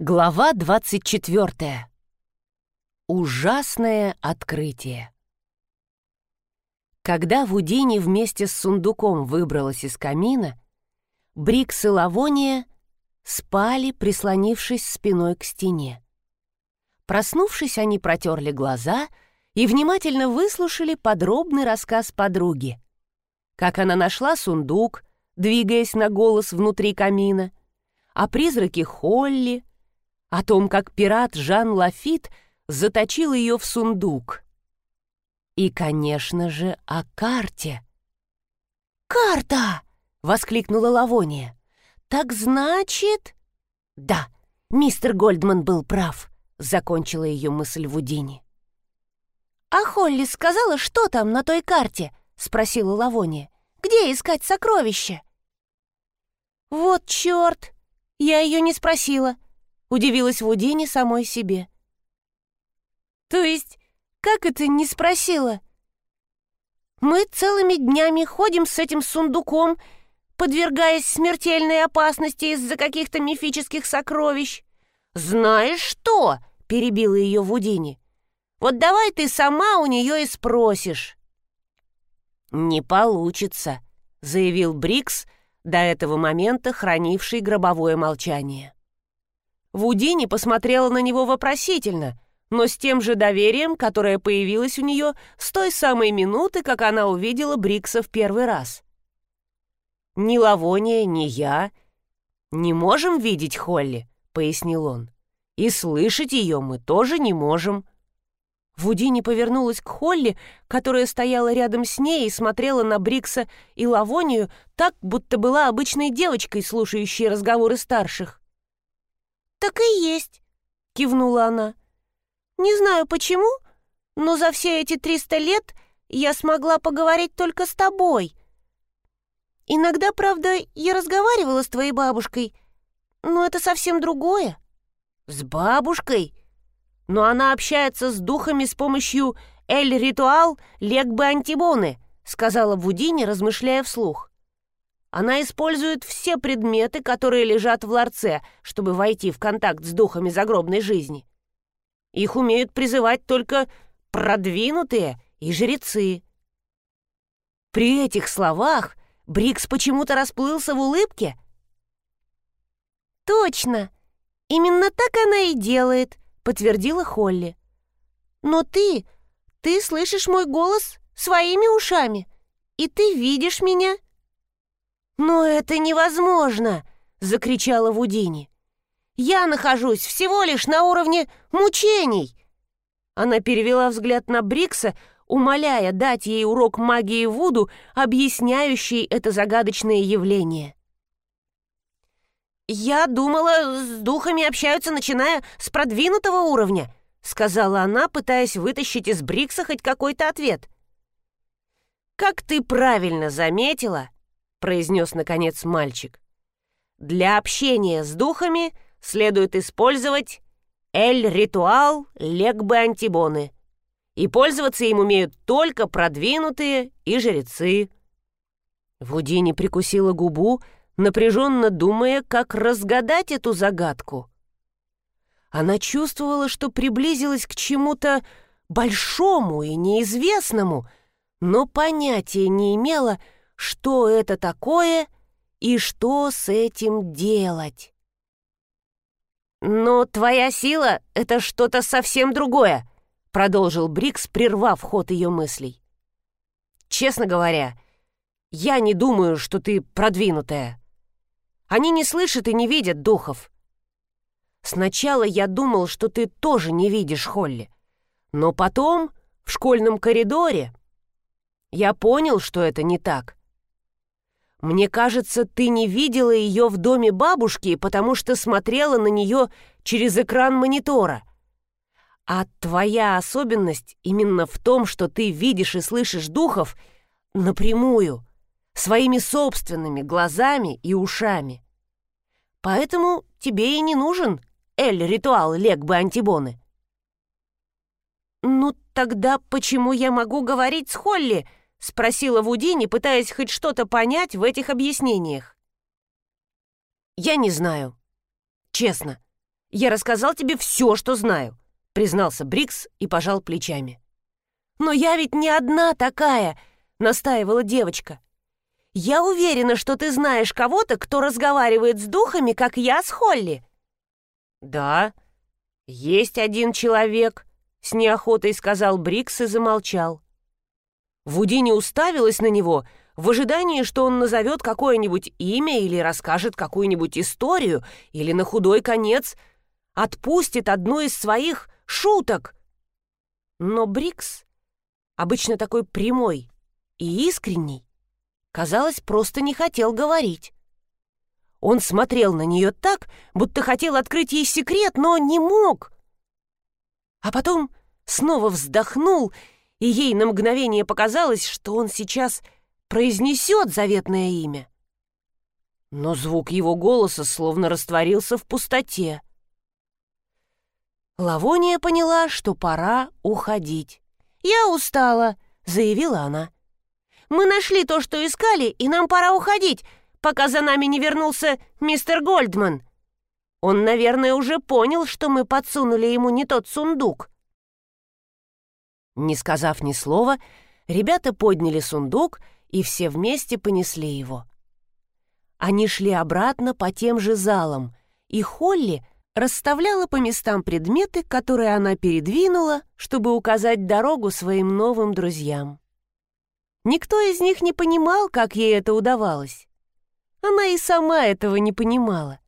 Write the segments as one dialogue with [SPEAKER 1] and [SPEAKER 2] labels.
[SPEAKER 1] Глава 24. Ужасное открытие. Когда Вудини вместе с сундуком выбралась из камина, Брикс и Лавония спали, прислонившись спиной к стене. Проснувшись, они протерли глаза и внимательно выслушали подробный рассказ подруги. Как она нашла сундук, двигаясь на голос внутри камина, о призраке Холли — о том, как пират Жан Лафит заточил ее в сундук. И, конечно же, о карте. «Карта!» — воскликнула Лавония. «Так значит...» «Да, мистер Гольдман был прав», — закончила ее мысль Вудини. «А Холли сказала, что там на той карте?» — спросила Лавония. «Где искать сокровища?» «Вот черт! Я ее не спросила», Удивилась Вудини самой себе. «То есть, как это не спросила?» «Мы целыми днями ходим с этим сундуком, подвергаясь смертельной опасности из-за каких-то мифических сокровищ. Знаешь что?» — перебила ее Вудини. «Вот давай ты сама у нее и спросишь». «Не получится», — заявил Брикс, до этого момента хранивший гробовое молчание. Вудини посмотрела на него вопросительно, но с тем же доверием, которое появилось у нее с той самой минуты, как она увидела Брикса в первый раз. «Ни Лавония, ни я не можем видеть Холли», — пояснил он. «И слышать ее мы тоже не можем». Вудини повернулась к Холли, которая стояла рядом с ней и смотрела на Брикса и Лавонию так, будто была обычной девочкой, слушающей разговоры старших. «Так и есть», — кивнула она. «Не знаю почему, но за все эти триста лет я смогла поговорить только с тобой. Иногда, правда, я разговаривала с твоей бабушкой, но это совсем другое». «С бабушкой? Но она общается с духами с помощью «Эль-ритуал легбы антибоны», — сказала Вудини, размышляя вслух. Она использует все предметы, которые лежат в ларце, чтобы войти в контакт с духами загробной жизни. Их умеют призывать только продвинутые и жрецы. При этих словах Брикс почему-то расплылся в улыбке. «Точно! Именно так она и делает», — подтвердила Холли. «Но ты, ты слышишь мой голос своими ушами, и ты видишь меня». «Но это невозможно!» — закричала Вудини. «Я нахожусь всего лишь на уровне мучений!» Она перевела взгляд на Брикса, умоляя дать ей урок магии Вуду, объясняющий это загадочное явление. «Я думала, с духами общаются, начиная с продвинутого уровня», сказала она, пытаясь вытащить из Брикса хоть какой-то ответ. «Как ты правильно заметила, — произнес, наконец, мальчик. «Для общения с духами следует использовать эль-ритуал легбы-антибоны, и пользоваться им умеют только продвинутые и жрецы». Вудини прикусила губу, напряженно думая, как разгадать эту загадку. Она чувствовала, что приблизилась к чему-то большому и неизвестному, но понятия не имела, что это такое и что с этим делать. «Но твоя сила — это что-то совсем другое», — продолжил Брикс, прервав ход ее мыслей. «Честно говоря, я не думаю, что ты продвинутая. Они не слышат и не видят духов. Сначала я думал, что ты тоже не видишь Холли, но потом, в школьном коридоре, я понял, что это не так. Мне кажется, ты не видела ее в доме бабушки, потому что смотрела на нее через экран монитора. А твоя особенность именно в том, что ты видишь и слышишь духов напрямую, своими собственными глазами и ушами. Поэтому тебе и не нужен Эль-ритуал Легбы-Антибоны. «Ну тогда почему я могу говорить с Холли?» — спросила Вудини, пытаясь хоть что-то понять в этих объяснениях. «Я не знаю. Честно. Я рассказал тебе все, что знаю», — признался Брикс и пожал плечами. «Но я ведь не одна такая», — настаивала девочка. «Я уверена, что ты знаешь кого-то, кто разговаривает с духами, как я с Холли». «Да, есть один человек», — с неохотой сказал Брикс и замолчал. Вудини уставилась на него в ожидании, что он назовет какое-нибудь имя или расскажет какую-нибудь историю, или на худой конец отпустит одну из своих шуток. Но Брикс, обычно такой прямой и искренний, казалось, просто не хотел говорить. Он смотрел на нее так, будто хотел открыть ей секрет, но не мог. А потом снова вздохнул и ей на мгновение показалось, что он сейчас произнесет заветное имя. Но звук его голоса словно растворился в пустоте. Лавония поняла, что пора уходить. «Я устала», — заявила она. «Мы нашли то, что искали, и нам пора уходить, пока за нами не вернулся мистер Гольдман. Он, наверное, уже понял, что мы подсунули ему не тот сундук». Не сказав ни слова, ребята подняли сундук и все вместе понесли его. Они шли обратно по тем же залам, и Холли расставляла по местам предметы, которые она передвинула, чтобы указать дорогу своим новым друзьям. Никто из них не понимал, как ей это удавалось. Она и сама этого не понимала.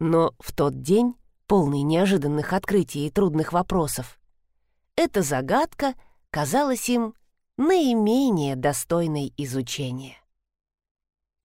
[SPEAKER 1] Но в тот день, полный неожиданных открытий и трудных вопросов, эта загадка казалась им наименее достойной изучения.